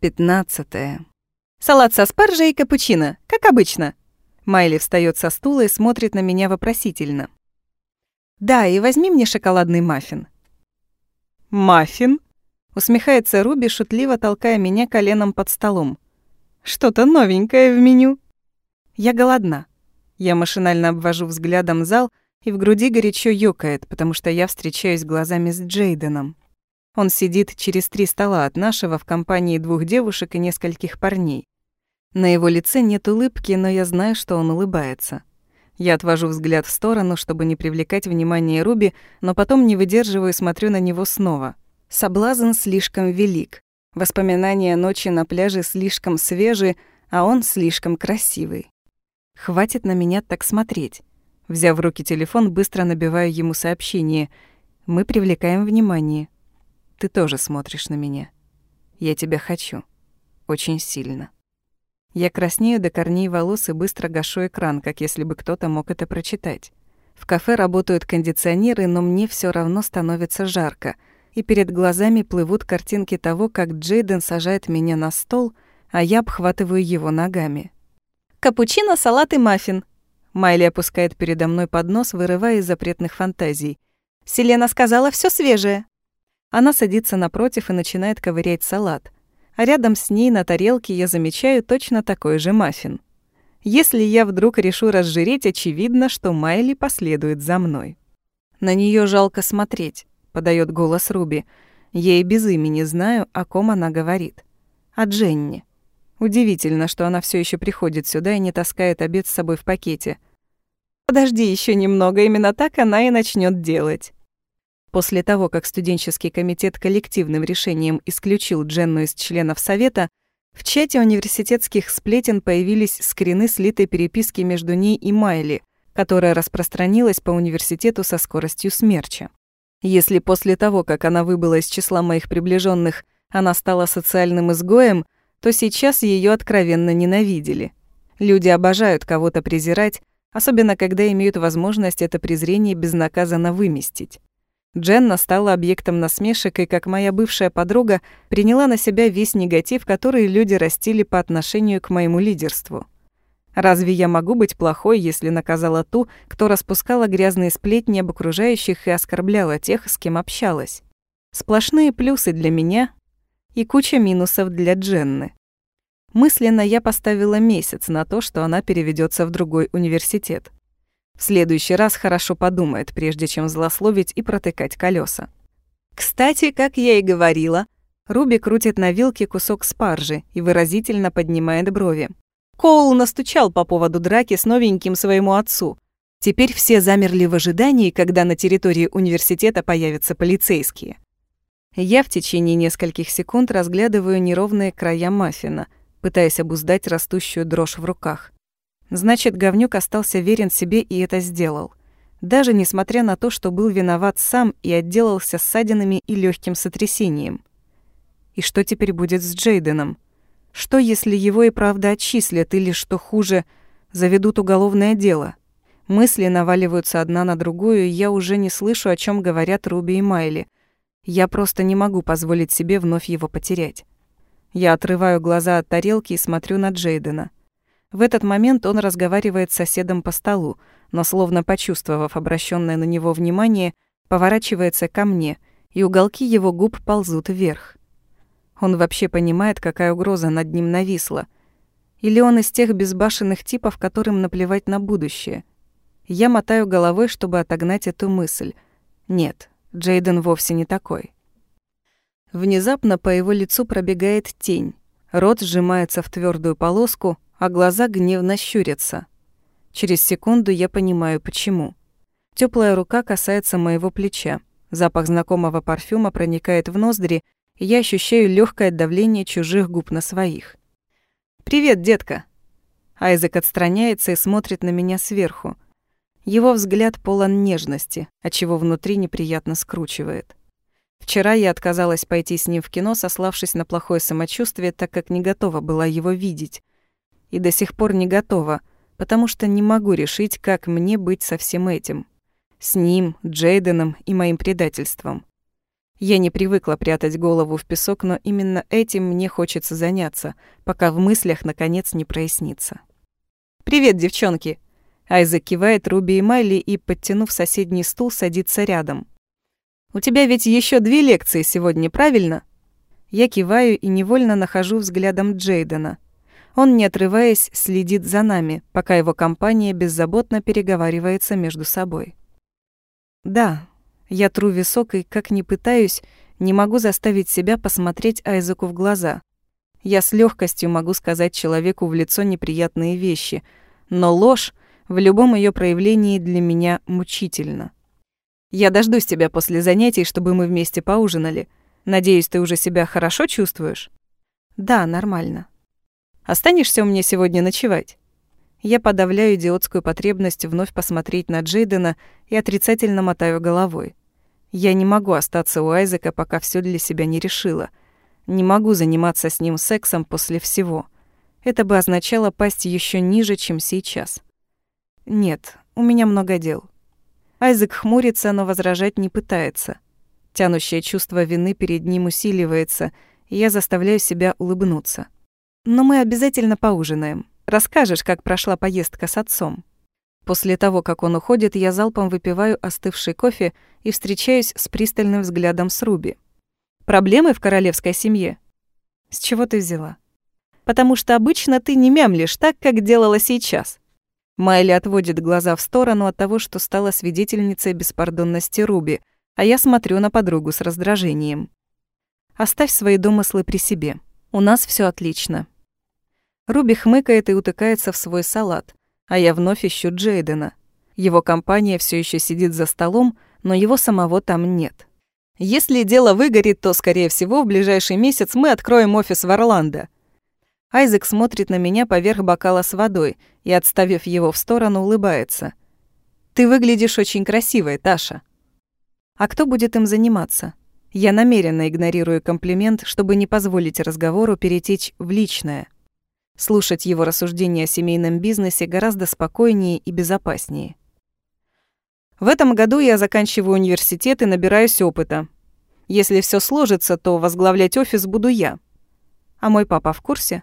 Пятнадцатое. Салат со спаржей и капучино, как обычно. Майли встает со стула и смотрит на меня вопросительно. Да, и возьми мне шоколадный маффин. Маффин? Усмехается Руби, шутливо толкая меня коленом под столом. Что-то новенькое в меню. Я голодна. Я машинально обвожу взглядом зал, и в груди горячо ёкает, потому что я встречаюсь глазами с Джейденом. Он сидит через три стола от нашего в компании двух девушек и нескольких парней. На его лице нет улыбки, но я знаю, что он улыбается. Я отвожу взгляд в сторону, чтобы не привлекать внимание Руби, но потом не выдерживаю и смотрю на него снова. Соблазн слишком велик. Воспоминания ночи на пляже слишком свежи, а он слишком красивый. Хватит на меня так смотреть. Взяв в руки телефон, быстро набиваю ему сообщение. Мы привлекаем внимание. Ты тоже смотришь на меня. Я тебя хочу. Очень сильно. Я краснею до корней волос и быстро гашу экран, как если бы кто-то мог это прочитать. В кафе работают кондиционеры, но мне все равно становится жарко, и перед глазами плывут картинки того, как Джейден сажает меня на стол, а я обхватываю его ногами. «Капучино, салат и маффин». Майли опускает передо мной поднос, вырывая из запретных фантазий. «Селена сказала, все свежее». Она садится напротив и начинает ковырять салат. А рядом с ней на тарелке я замечаю точно такой же маффин. Если я вдруг решу разжиреть, очевидно, что Майли последует за мной. На нее жалко смотреть, подает голос Руби. Ей без имени знаю, о ком она говорит. О Дженни. Удивительно, что она все еще приходит сюда и не таскает обед с собой в пакете. Подожди еще немного, именно так она и начнет делать. После того, как студенческий комитет коллективным решением исключил Дженну из членов совета, в чате университетских сплетен появились скрины слитой переписки между ней и Майли, которая распространилась по университету со скоростью смерча. Если после того, как она выбыла из числа моих приближенных, она стала социальным изгоем, то сейчас ее откровенно ненавидели. Люди обожают кого-то презирать, особенно когда имеют возможность это презрение безнаказанно выместить. Дженна стала объектом насмешек и, как моя бывшая подруга, приняла на себя весь негатив, который люди растили по отношению к моему лидерству. Разве я могу быть плохой, если наказала ту, кто распускала грязные сплетни об окружающих и оскорбляла тех, с кем общалась? Сплошные плюсы для меня и куча минусов для Дженны. Мысленно я поставила месяц на то, что она переведется в другой университет. В следующий раз хорошо подумает, прежде чем злословить и протыкать колеса. Кстати, как я и говорила, Руби крутит на вилке кусок спаржи и выразительно поднимает брови. Коул настучал по поводу драки с новеньким своему отцу. Теперь все замерли в ожидании, когда на территории университета появятся полицейские. Я в течение нескольких секунд разглядываю неровные края маффина, пытаясь обуздать растущую дрожь в руках. Значит, говнюк остался верен себе и это сделал. Даже несмотря на то, что был виноват сам и отделался ссадинами и легким сотрясением. И что теперь будет с Джейденом? Что, если его и правда отчислят, или, что хуже, заведут уголовное дело? Мысли наваливаются одна на другую, и я уже не слышу, о чем говорят Руби и Майли. Я просто не могу позволить себе вновь его потерять. Я отрываю глаза от тарелки и смотрю на Джейдена. В этот момент он разговаривает с соседом по столу, но, словно почувствовав обращенное на него внимание, поворачивается ко мне, и уголки его губ ползут вверх. Он вообще понимает, какая угроза над ним нависла. Или он из тех безбашенных типов, которым наплевать на будущее. Я мотаю головой, чтобы отогнать эту мысль. Нет, Джейден вовсе не такой. Внезапно по его лицу пробегает тень. Рот сжимается в твердую полоску, а глаза гневно щурятся. Через секунду я понимаю, почему. Теплая рука касается моего плеча. Запах знакомого парфюма проникает в ноздри, и я ощущаю легкое давление чужих губ на своих. «Привет, детка!» Айзек отстраняется и смотрит на меня сверху. Его взгляд полон нежности, отчего внутри неприятно скручивает. Вчера я отказалась пойти с ним в кино, сославшись на плохое самочувствие, так как не готова была его видеть и до сих пор не готова, потому что не могу решить, как мне быть со всем этим. С ним, Джейденом и моим предательством. Я не привыкла прятать голову в песок, но именно этим мне хочется заняться, пока в мыслях наконец не прояснится. «Привет, девчонки!» Айзек кивает Руби и Майли и, подтянув соседний стул, садится рядом. «У тебя ведь еще две лекции сегодня, правильно?» Я киваю и невольно нахожу взглядом Джейдена. Он, не отрываясь, следит за нами, пока его компания беззаботно переговаривается между собой. «Да, я тру висок и, как ни пытаюсь, не могу заставить себя посмотреть Айзеку в глаза. Я с легкостью могу сказать человеку в лицо неприятные вещи, но ложь в любом ее проявлении для меня мучительно. Я дождусь тебя после занятий, чтобы мы вместе поужинали. Надеюсь, ты уже себя хорошо чувствуешь? Да, нормально. Останешься у меня сегодня ночевать? Я подавляю идиотскую потребность вновь посмотреть на Джейдена и отрицательно мотаю головой. Я не могу остаться у Айзека, пока все для себя не решила. Не могу заниматься с ним сексом после всего. Это бы означало пасть еще ниже, чем сейчас. Нет, у меня много дел. Айзек хмурится, но возражать не пытается. Тянущее чувство вины перед ним усиливается, и я заставляю себя улыбнуться. Но мы обязательно поужинаем. Расскажешь, как прошла поездка с отцом. После того, как он уходит, я залпом выпиваю остывший кофе и встречаюсь с пристальным взглядом с Руби. «Проблемы в королевской семье?» «С чего ты взяла?» «Потому что обычно ты не мямлишь так, как делала сейчас». Майли отводит глаза в сторону от того, что стала свидетельницей беспардонности Руби, а я смотрю на подругу с раздражением. «Оставь свои домыслы при себе. У нас все отлично». Руби хмыкает и утыкается в свой салат, а я вновь ищу Джейдена. Его компания все еще сидит за столом, но его самого там нет. Если дело выгорит, то, скорее всего, в ближайший месяц мы откроем офис в Орландо. Айзек смотрит на меня поверх бокала с водой и, отставив его в сторону, улыбается. «Ты выглядишь очень красивой, Таша». «А кто будет им заниматься?» Я намеренно игнорирую комплимент, чтобы не позволить разговору перетечь в личное – Слушать его рассуждения о семейном бизнесе гораздо спокойнее и безопаснее. В этом году я заканчиваю университет и набираюсь опыта. Если все сложится, то возглавлять офис буду я. А мой папа в курсе?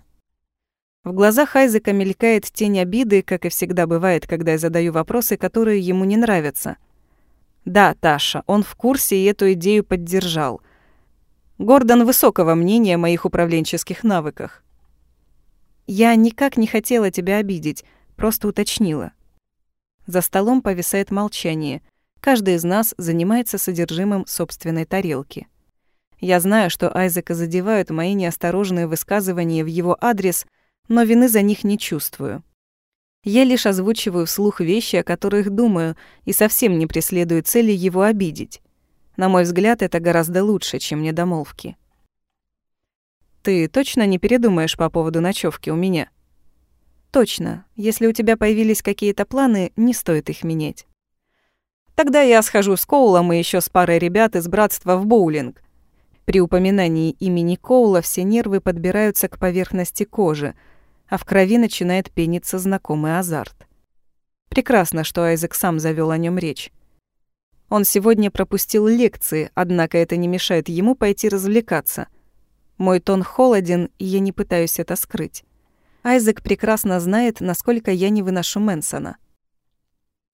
В глазах Айзека мелькает тень обиды, как и всегда бывает, когда я задаю вопросы, которые ему не нравятся. Да, Таша, он в курсе и эту идею поддержал. Гордон высокого мнения о моих управленческих навыках. Я никак не хотела тебя обидеть, просто уточнила. За столом повисает молчание. Каждый из нас занимается содержимым собственной тарелки. Я знаю, что Айзека задевают мои неосторожные высказывания в его адрес, но вины за них не чувствую. Я лишь озвучиваю вслух вещи, о которых думаю, и совсем не преследую цели его обидеть. На мой взгляд, это гораздо лучше, чем недомолвки. Ты точно не передумаешь по поводу ночевки у меня? Точно. Если у тебя появились какие-то планы, не стоит их менять. Тогда я схожу с Коулом и еще с парой ребят из братства в боулинг. При упоминании имени Коула все нервы подбираются к поверхности кожи, а в крови начинает пениться знакомый азарт. Прекрасно, что Айзек сам завел о нем речь. Он сегодня пропустил лекции, однако это не мешает ему пойти развлекаться — мой тон холоден, и я не пытаюсь это скрыть. Айзек прекрасно знает, насколько я не выношу Мэнсона.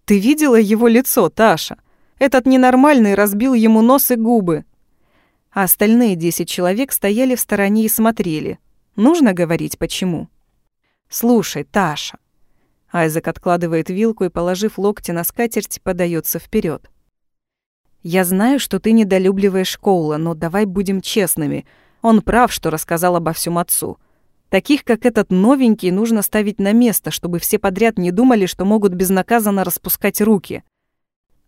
«Ты видела его лицо, Таша? Этот ненормальный разбил ему нос и губы». А остальные десять человек стояли в стороне и смотрели. Нужно говорить, почему? «Слушай, Таша». Айзек откладывает вилку и, положив локти на скатерть, подается вперед. «Я знаю, что ты недолюбливаешь Коула, но давай будем честными — он прав, что рассказал обо всем отцу. Таких, как этот новенький, нужно ставить на место, чтобы все подряд не думали, что могут безнаказанно распускать руки.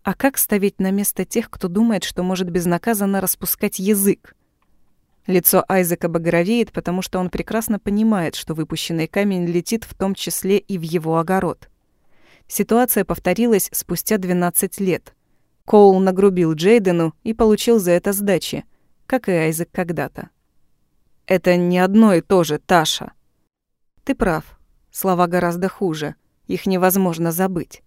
А как ставить на место тех, кто думает, что может безнаказанно распускать язык? Лицо Айзека багровеет, потому что он прекрасно понимает, что выпущенный камень летит в том числе и в его огород. Ситуация повторилась спустя 12 лет. Коул нагрубил Джейдену и получил за это сдачи, как и Айзек когда-то. Это не одно и то же, Таша. Ты прав. Слова гораздо хуже. Их невозможно забыть.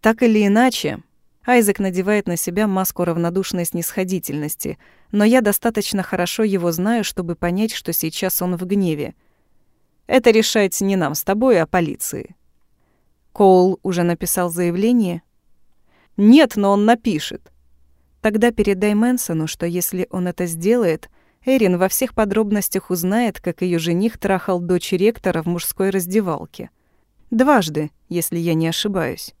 Так или иначе, Айзек надевает на себя маску равнодушной снисходительности, но я достаточно хорошо его знаю, чтобы понять, что сейчас он в гневе. Это решать не нам с тобой, а полиции. Коул уже написал заявление? Нет, но он напишет. Тогда передай Мэнсону, что если он это сделает, Эрин во всех подробностях узнает, как ее жених трахал дочь ректора в мужской раздевалке. Дважды, если я не ошибаюсь.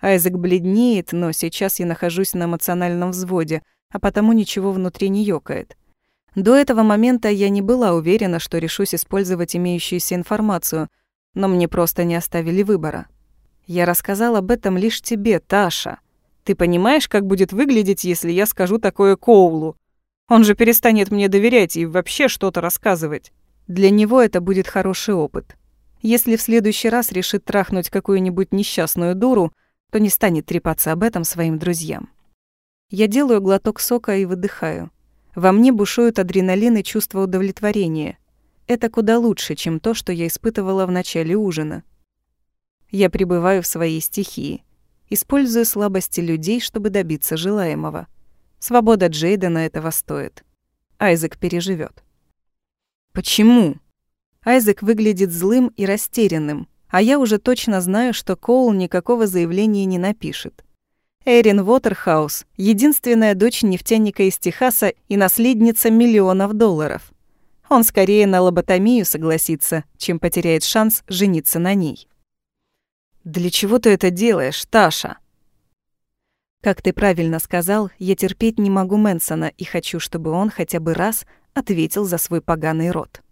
Айзек бледнеет, но сейчас я нахожусь на эмоциональном взводе, а потому ничего внутри не ёкает. До этого момента я не была уверена, что решусь использовать имеющуюся информацию, но мне просто не оставили выбора. Я рассказал об этом лишь тебе, Таша. Ты понимаешь, как будет выглядеть, если я скажу такое Коулу? Он же перестанет мне доверять и вообще что-то рассказывать. Для него это будет хороший опыт. Если в следующий раз решит трахнуть какую-нибудь несчастную дуру, то не станет трепаться об этом своим друзьям. Я делаю глоток сока и выдыхаю. Во мне бушуют адреналин и чувство удовлетворения. Это куда лучше, чем то, что я испытывала в начале ужина. Я пребываю в своей стихии. Использую слабости людей, чтобы добиться желаемого. Свобода Джейдена этого стоит. Айзек переживет. Почему? Айзек выглядит злым и растерянным, а я уже точно знаю, что Коул никакого заявления не напишет. Эрин Уотерхаус — единственная дочь нефтяника из Техаса и наследница миллионов долларов. Он скорее на лоботомию согласится, чем потеряет шанс жениться на ней. «Для чего ты это делаешь, Таша?» Как ты правильно сказал, я терпеть не могу Мэнсона и хочу, чтобы он хотя бы раз ответил за свой поганый рот.